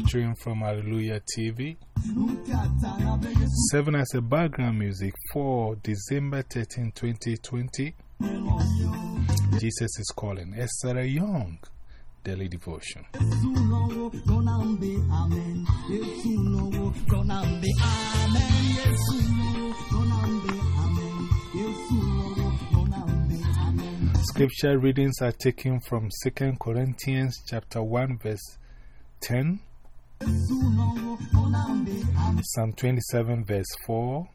Featuring from Hallelujah TV. Seven as a background music for December 13, 2020. Jesus is calling Esther Young Daily Devotion. Scripture readings are taken from 2 Corinthians chapter 1 verse 10, Psalm 27 verse 4,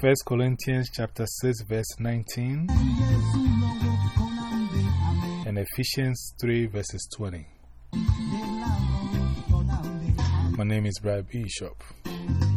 1 Corinthians chapter 6 verse 19, and Ephesians 3 verses 20. My name is Brad Bishop.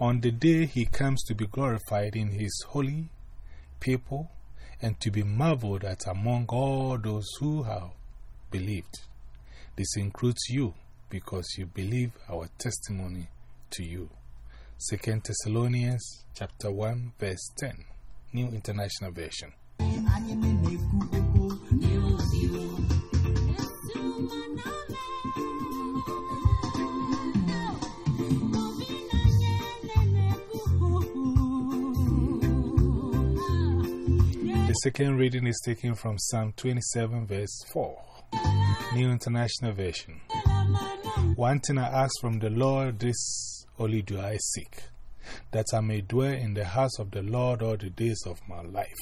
On the day he comes to be glorified in his holy people and to be marveled at among all those who have believed. This includes you because you believe our testimony to you. Second Thessalonians chapter 1 verse 10, New International Version. The second reading is taken from Psalm 27 verse 4, New International Version. One thing I ask from the Lord, this only do I seek, that I may dwell in the house of the Lord all the days of my life,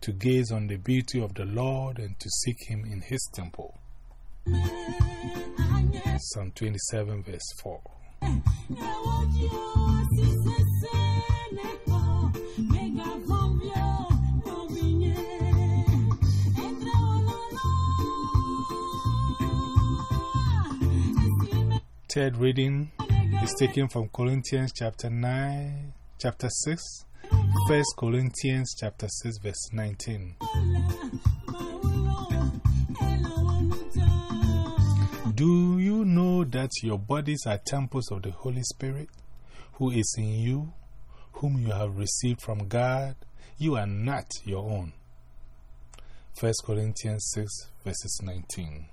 to gaze on the beauty of the Lord and to seek Him in His temple. Psalm 27 verse 4. Third reading is taken from Corinthians chapter 9, chapter 6, 1 Corinthians chapter 6, verse 19. Do you know that your bodies are temples of the Holy Spirit, who is in you, whom you have received from God? You are not your own. 1 Corinthians 6, verses 19.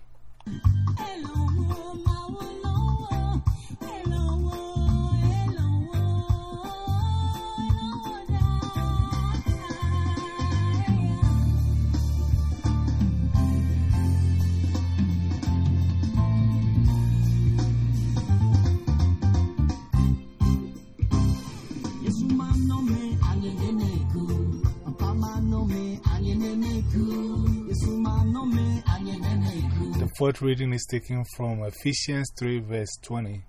The fourth reading is taken from Ephesians 3, verse 20,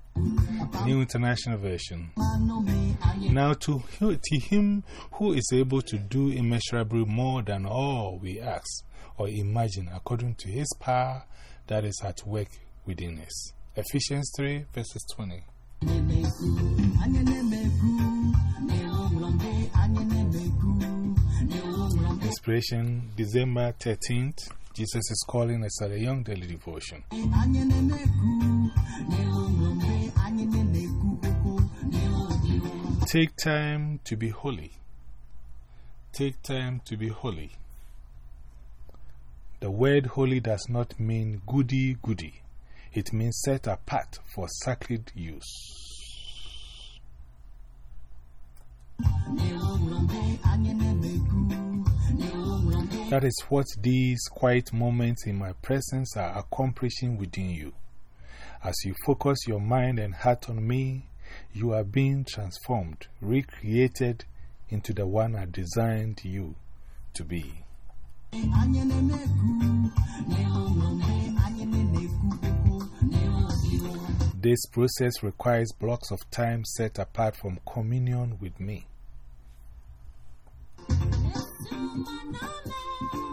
New International Version. Now, to, to Him who is able to do immeasurably more than all we ask or imagine, according to His power that is at work within us. Ephesians 3, verses 20. Inspiration December 13th. Jesus is calling us at a young daily devotion. Take time to be holy. Take time to be holy. The word holy does not mean goody goody, it means set apart for sacred use. That is what these quiet moments in my presence are accomplishing within you. As you focus your mind and heart on me, you are being transformed, recreated into the one I designed you to be. This process requires blocks of time set apart from communion with me. Mama, no man.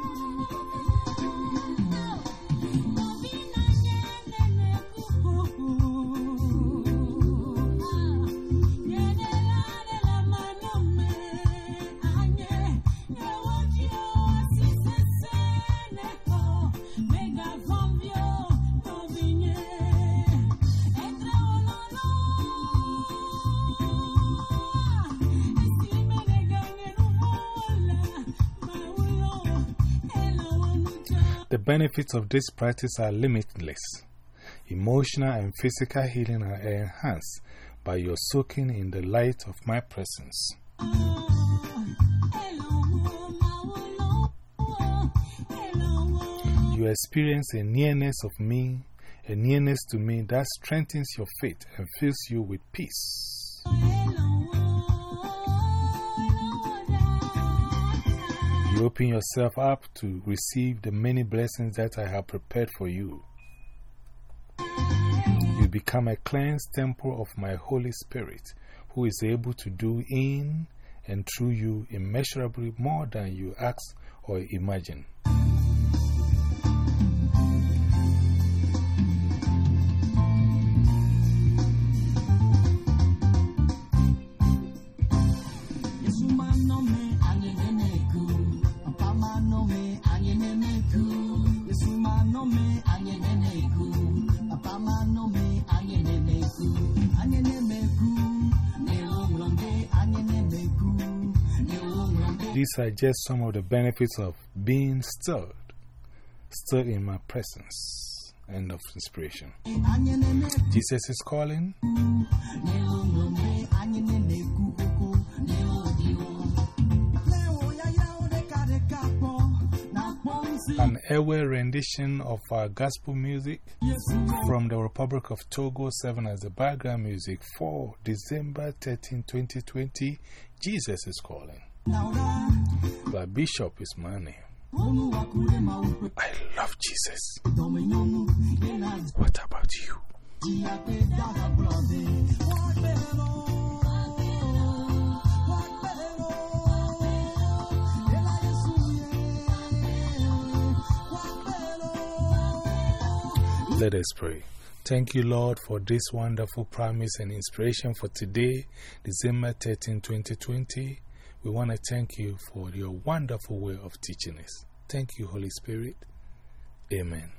The benefits of this practice are limitless. Emotional and physical healing are enhanced by your soaking in the light of my presence. You experience a nearness of me, a nearness to me that strengthens your faith and fills you with peace. You open yourself up to receive the many blessings that I have prepared for you. You become a cleansed temple of my Holy Spirit, who is able to do in and through you immeasurably more than you ask or imagine. These are just some of the benefits of being stirred, stirred in my presence. End of inspiration. Jesus is calling. An Ewe rendition of our gospel music from the Republic of Togo, serving as the background music for December 13, 2020. Jesus is calling. Brad Bishop is my name. I love Jesus. What about you? Let us pray. Thank you, Lord, for this wonderful promise and inspiration for today, December 13, 2020. We want to thank you for your wonderful way of teaching us. Thank you, Holy Spirit. Amen.